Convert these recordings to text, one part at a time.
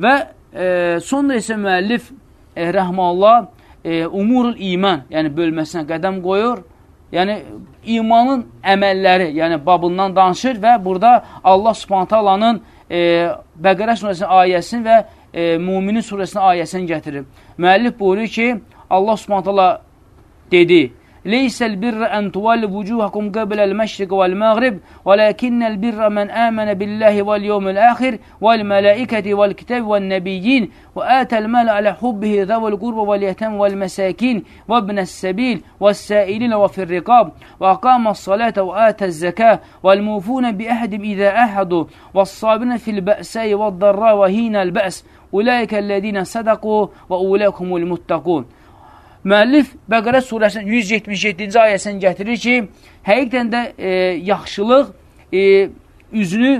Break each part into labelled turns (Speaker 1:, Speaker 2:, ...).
Speaker 1: Və e, sonra isə müəllif e, rəhmallah e, umurul iman, yəni bölməsinə qədəm qoyur. Yəni imanın əməlləri, yəni babından danışır və burada Allah Subhanahu taalanın e, Bəqərə surəsinin ayəsini və e, Müminin surəsinin ayəsini gətirir. Müəllif buyurur ki, Allah Subhanahu taala dedi: ليس البر أن تولوا وجوهكم قبل المشرق والمغرب ولكن البر من آمن بالله واليوم الآخر والملائكة والكتاب والنبيين وآتى المال على حبه ذوي القرب واليتام والمساكين وابن السبيل والسائلين وفي الرقاب وأقام الصلاة وآتى الزكاة والموفون بأحد إذا أحدوا والصابرين في البأساء والضراء وهين البأس أولئك الذين صدقوا وأولئك هم المتقون. Müəllif Bəqərə surəsinin 177-ci ayəsini gətirir ki, həqiqətən də e, yaxşılıq e, üzünü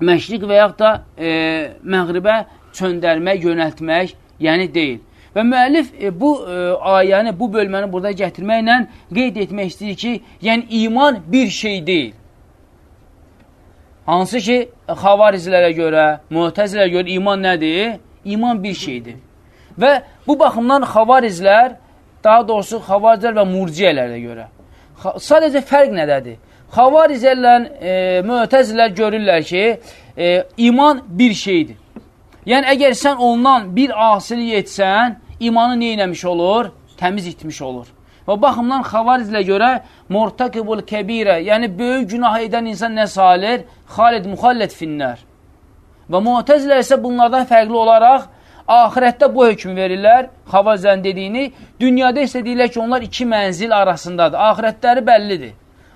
Speaker 1: məşriq və yaxud da e, məğribə çöndərmək, yönəltmək, yəni deyil. Və müəllif e, bu e, ayəni, bu bölməni burada gətirməklə qeyd etmək istəyir ki, yəni iman bir şey deyil. Hansı ki, xavarizlərə görə, mühtəzilərə görə iman nədir? İman bir şeydir. Və bu baxımdan xavarizlər, daha doğrusu xavarizlər və murciyələrə görə. Sadəcə fərq nədədir? Xavarizlərlə e, müətəzilər görürlər ki, e, iman bir şeydir. Yəni, əgər sən ondan bir asili etsən, imanı neynəmiş olur? Təmiz itmiş olur. Və baxımdan xavarizlə görə mortakibul kəbirə, yəni böyük günah edən insan nə salir? Xalid muxallət finnər. Və müətəzilər isə bunlardan fərqli olaraq Ahirətdə bu hökmü verirlər, Xavazən dediyini, dünyada isə deyirlər ki, onlar iki mənzil arasındadır. Ahirətləri bəllidir.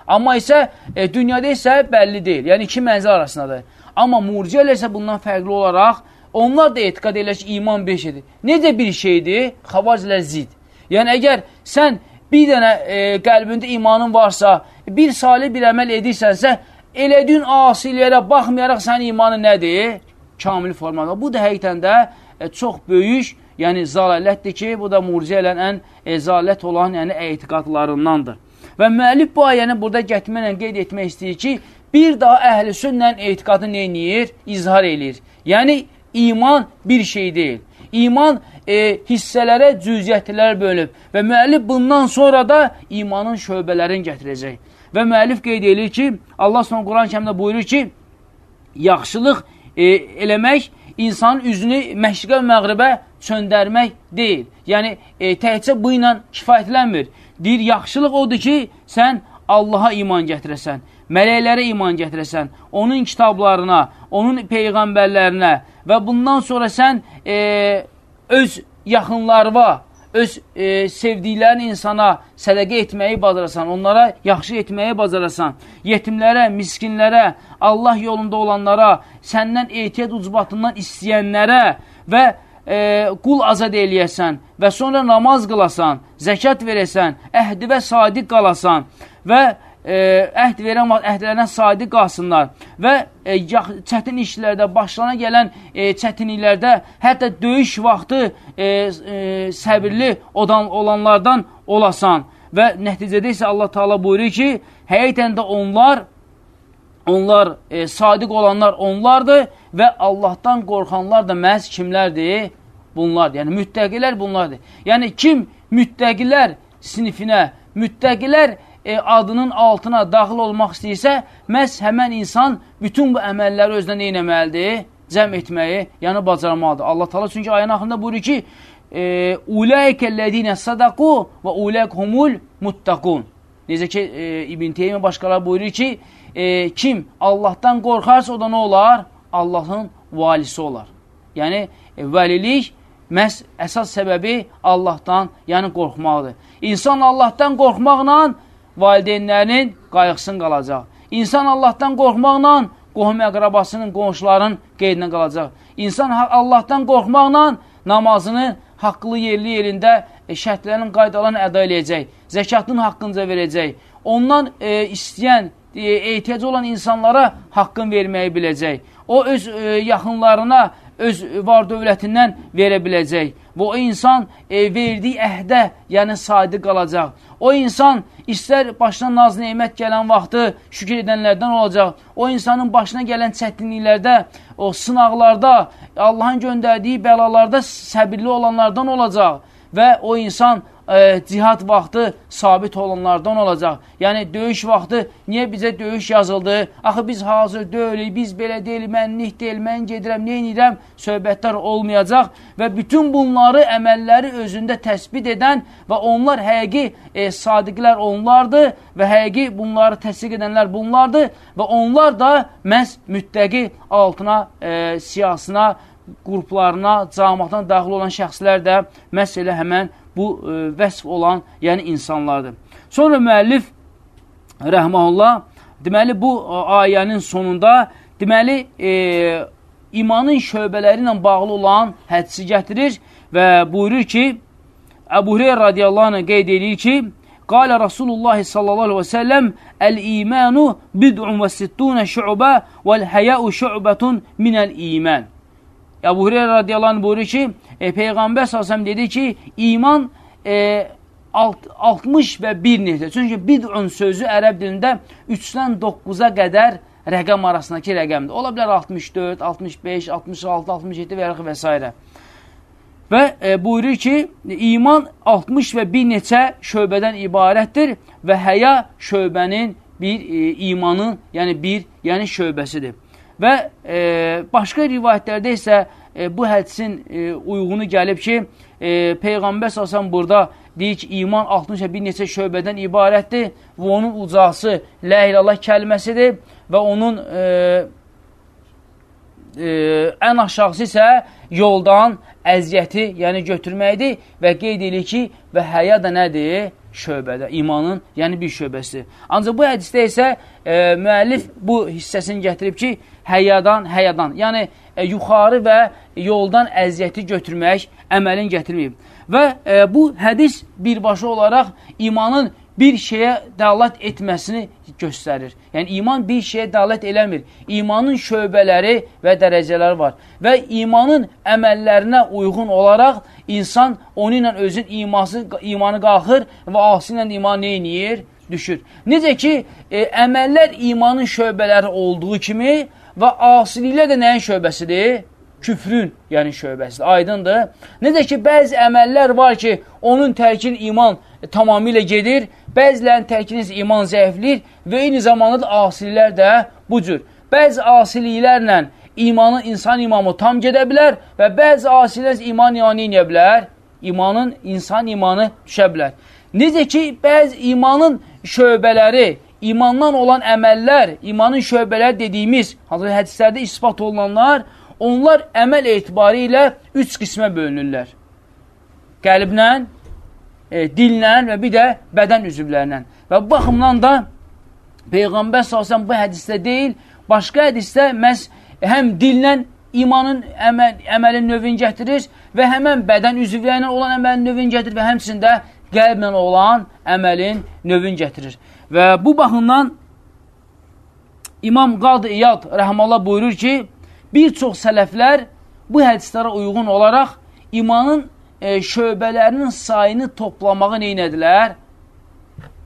Speaker 1: Amma isə e, dünyada isə bəlli deyil. Yəni iki mənzil arasındadır. Amma murciələr isə bundan fərqli olaraq onlar da etiqad edirlər ki, iman bir şeydir. Necə bir şeydir? Xavazilər zid. Yəni əgər sən bir dənə e, qəlbində imanın varsa, bir salih bir əməl edirsənsə, elədiyin asililərə baxmayaraq sənin imanı nədir? Kamil formada. Bu da həqiqətən də çox böyük, yəni zalələtdir ki, bu da murciyələn ən e, zalət olan, yəni etiqadlarındandır. Və müəllif bu ayəni burada gətirməklə qeyd etmək istəyir ki, bir daha əhl-i sünnlə etiqadı neyniyir? İzhar eləyir. Yəni, iman bir şey deyil. İman e, hissələrə, cüziyyətlər bölüb və müəllif bundan sonra da imanın şöbələrini gətirəcək. Və müəllif qeyd edir ki, Allah sonra Quran kəmdə buyurur ki, yaxşılıq e, eləmək insanın üzünü məşriqə və məğribə çöndərmək deyil. Yəni, e, təhcə bu ilə kifayətlənmir. Deyir, yaxşılıq odur ki, sən Allaha iman gətirəsən, mələklərə iman gətirəsən, onun kitablarına, onun peyğəmbərlərinə və bundan sonra sən e, öz yaxınlarına, öz e, sevdiklərin insana sədəqə etməyi bacarasan, onlara yaxşı etməyi bacarasan, yetimlərə, miskinlərə, Allah yolunda olanlara, səndən ehtiyat ucbatından istəyənlərə və e, qul azad eləyəsən və sonra namaz qılasan, zəkat verəsən, əhdi və sadiq qalasan və e, əhd verən əhdlərinə sadiq qalsınlar və e, çətin işlərdə, başlarına gələn e, çətinliklərdə, hətta döyüş vaxtı e, e, səbirli odan, olanlardan olasan və nəticədə isə Allah Taala buyurur ki, həqiqətən də onlar onlar e, sadiq olanlar onlardır və Allahdan qorxanlar da məhz kimlərdir? Bunlardır. Yəni müttəqilər bunlardır. Yəni kim müttəqilər sinifinə, müttəqilər e, adının altına daxil olmaq istəyirsə, məhz həmən insan bütün bu əməlləri özünə neynəməlidir? Cəm etməyi, yəni bacarmalıdır. Allah tala çünki ayın axında buyurur ki, e, Uləykəllədinə sadaqu və uləkhumul muttaqun. Necə ki, e, İbn Teymiyyə başqaları buyurur ki, e, kim Allahdan qorxarsa o da nə olar? Allahın valisi olar. Yəni, e, vəlilik məhz əsas səbəbi Allahdan, yəni qorxmaqdır. İnsan Allahdan qorxmaqla valideynlərinin qayğısın qalacaq. İnsan Allahdan qorxmaqla qohum əqrabasının, qonşuların qeydinə qalacaq. İnsan Allahdan qorxmaqla namazını haqqlı yerli yerində e, şərtlərin qaydalarını əda eləyəcək. Zəkatın haqqınca verəcək. Ondan e, istəyən, e, ehtiyacı olan insanlara haqqın verməyi biləcək. O öz e, yaxınlarına, öz var dövlətindən verə biləcək. O insan e, verdiyi əhdə, yəni sadiq qalacaq. O insan istər başına naz neymət gələn vaxtı şükür edənlərdən olacaq. O insanın başına gələn çətinliklərdə, o sınaqlarda, Allahın göndərdiyi bəlalarda səbirli olanlardan olacaq. Və o insan e, cihad vaxtı sabit olanlardan olacaq. Yəni, döyüş vaxtı niyə bizə döyüş yazıldı? Axı, biz hazır deyilik, biz belə deyil, mənlik deyil, mən gedirəm, neynirəm? Söhbətlər olmayacaq və bütün bunları, əməlləri özündə təsbit edən və onlar həqiqi e, sadiqlər onlardır və həqiqi bunları təsdiq edənlər bunlardır və onlar da məhz müttəqi altına, e, siyasına, qruplarına, cəmatına daxil olan şəxslər də məhz elə həmən bu e, vəsf olan, yəni insanlardır. Sonra müəllif rəhməhullah deməli bu e, ayənin sonunda deməli e, imanın şöbələri ilə bağlı olan hədisi gətirir və buyurur ki, Əbu Hüreyr radiyallahu anh qeyd edir ki, Qalə Rasulullah sallallahu aleyhi və səlləm Əl-imanu bid'un və sittuna şü'bə vəl-həyəu şü'bətun minəl-imən. Əbu Hüreyra radiyallahu anh buyurur ki, e, Peyğəmbər s.ə.v dedi ki, iman e, alt, 60 və 1 neçə. Çünki bid'un sözü ərəb dilində 3-dən 9-a qədər rəqəm arasındakı rəqəmdir. Ola bilər 64, 65, 66, 67 və və s. Və e, buyurur ki, iman 60 və bir neçə şöbədən ibarətdir və həya şöbənin bir e, imanın, yəni bir, yəni şöbəsidir. Və e, başqa rivayətlərdə isə e, bu hədisin e, uyğunu gəlib ki, e, Peyğəmbər səsən burada deyir ki, iman 60 bir neçə şöbədən ibarətdir və onun ucası Lə ilallah kəlməsidir və onun e, e, ən aşağısı isə yoldan əziyyəti, yəni götürməkdir və qeyd edir ki, və həya da nədir? Şöbədə, imanın, yəni bir şöbəsi. Ancaq bu hədisdə isə e, müəllif bu hissəsini gətirib ki, həyadan, həyadan, yəni e, yuxarı və yoldan əziyyəti götürmək əməlin gətirməyib. Və e, bu hədis birbaşa olaraq imanın bir şeyə dəlat etməsini göstərir. Yəni, iman bir şeyə dəlat eləmir. İmanın şöbələri və dərəcələri var. Və imanın əməllərinə uyğun olaraq insan onu ilə özün iması, imanı qalxır və asi ilə iman neyniyir? Düşür. Necə ki, e, əməllər imanın şöbələri olduğu kimi və asiliklər də nəyin şöbəsidir? Küfrün, yəni şöbəsidir. Aydındır. Necə ki, bəzi əməllər var ki, onun tərkin iman tamamilə gedir, bəzilərin tərkiniz iman zəiflir və eyni zamanda da asililər də bu cür. Bəzi asiliklərlə imanın insan imamı tam gedə bilər və bəzi asililər iman imanı ineyə bilər, imanın insan imanı düşə bilər. Necə ki, bəzi imanın şöbələri, imandan olan əməllər, imanın şöbələri dediyimiz, hazır hədislərdə ispat olunanlar, onlar əməl etibarı ilə üç qismə bölünürlər. Qəlblə, e, dillə və bir də bədən üzvlərlə. Və baxımdan da Peyğəmbər s.ə.v bu hədisdə deyil, başqa hədisdə məhz həm dillə imanın əməl, əməlin növün gətirir və həmən bədən üzvlərlə olan əməlin növün gətirir və həmçində qəlblə olan əməlin növün gətirir. Və bu baxımdan İmam Qadı İyad rəhməllah buyurur ki, bir çox sələflər bu hədislərə uyğun olaraq imanın e, şöbələrinin sayını toplamağı neynədilər?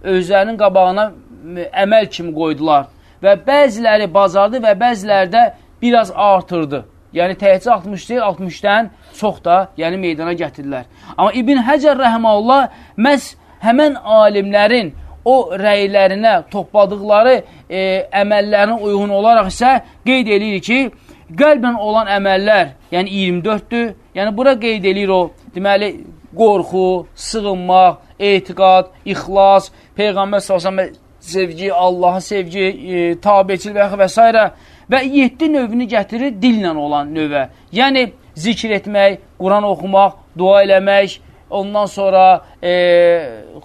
Speaker 1: Özlərinin qabağına e, əməl kimi qoydular. Və bəziləri bazardı və bəziləri də biraz artırdı. Yəni, təhcə 60 deyil, 60-dən çox da yəni, meydana gətirdilər. Amma İbn Həcər rəhməllah məhz həmən alimlərin o rəylərinə topladıqları e, əməllərin uyğun olaraq isə qeyd edir ki, qəlbən olan əməllər, yəni 24-dür. Yəni, bura qeyd edir o deməli, qorxu, sığınmaq, etiqad, ixlas, Peyğəmbər s.ə.v sevgi, Allaha sevgi, e, tabiçil və, və s. Və 7 növünü gətirir dillə olan növə. Yəni, zikr etmək, Quran oxumaq, dua eləmək, ondan sonra e,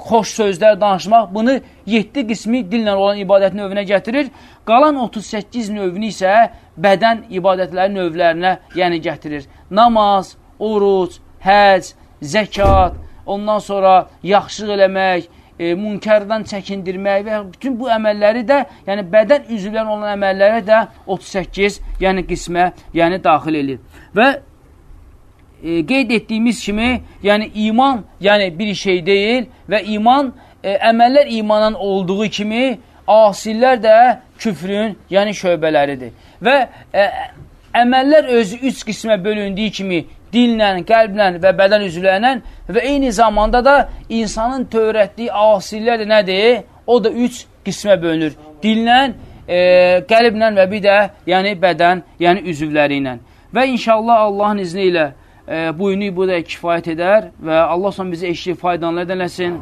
Speaker 1: xoş sözlər danışmaq, bunu 7 qismi dillə olan ibadət növünə gətirir. Qalan 38 növünü isə bədən ibadətləri növlərinə yəni gətirir. Namaz, oruc, həc, zəkat, ondan sonra yaxşılıq eləmək, e, münkərdən çəkindirmək və bütün bu əməlləri də, yəni bədən üzvlərin olan əməllərə də 38 yəni qismə yəni daxil edir. Və e, qeyd etdiyimiz kimi, yəni iman yəni bir şey deyil və iman e, əməllər imanın olduğu kimi asillər də küfrün yəni şöbələridir. Və e, əməllər özü üç qismə bölündüyü kimi dillə, qəlblə və bədən üzvlərlə və eyni zamanda da insanın törətdiyi asillər də nədir? O da üç qismə bölünür. Dillə, e, qəlblə və bir də yəni bədən, yəni üzvləri ilə. Və inşallah Allahın izni ilə e, bu günü bu da kifayət edər və Allah son bizi eşli faydanlı edələsin.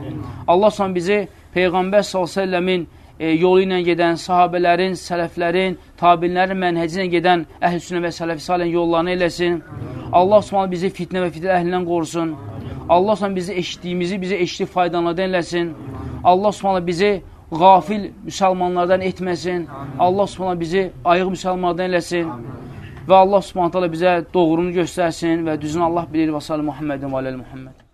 Speaker 1: Allah son bizi Peyğəmbər s.ə.v-in e, yolu ilə gedən sahabələrin, sələflərin, tabinlərin mənhəci ilə gedən əhl-sünnə və sələfi salən yollarını eləsin. Allah Subhanahu bizi fitnə və fitnə əhlindən qorusun. Allah Subhanahu bizi eşitdiyimizi, bizi eşitdi faydalardan eləsin. Allah Subhanahu bizi qafil müsəlmanlardan etməsin. Allah Subhanahu bizi ayıq müsəlmanlardan eləsin. Və Allah Subhanahu bizə doğrunu göstərsin və düzünü Allah bilir və sallallahu Muhammedin və aləl Muhammed.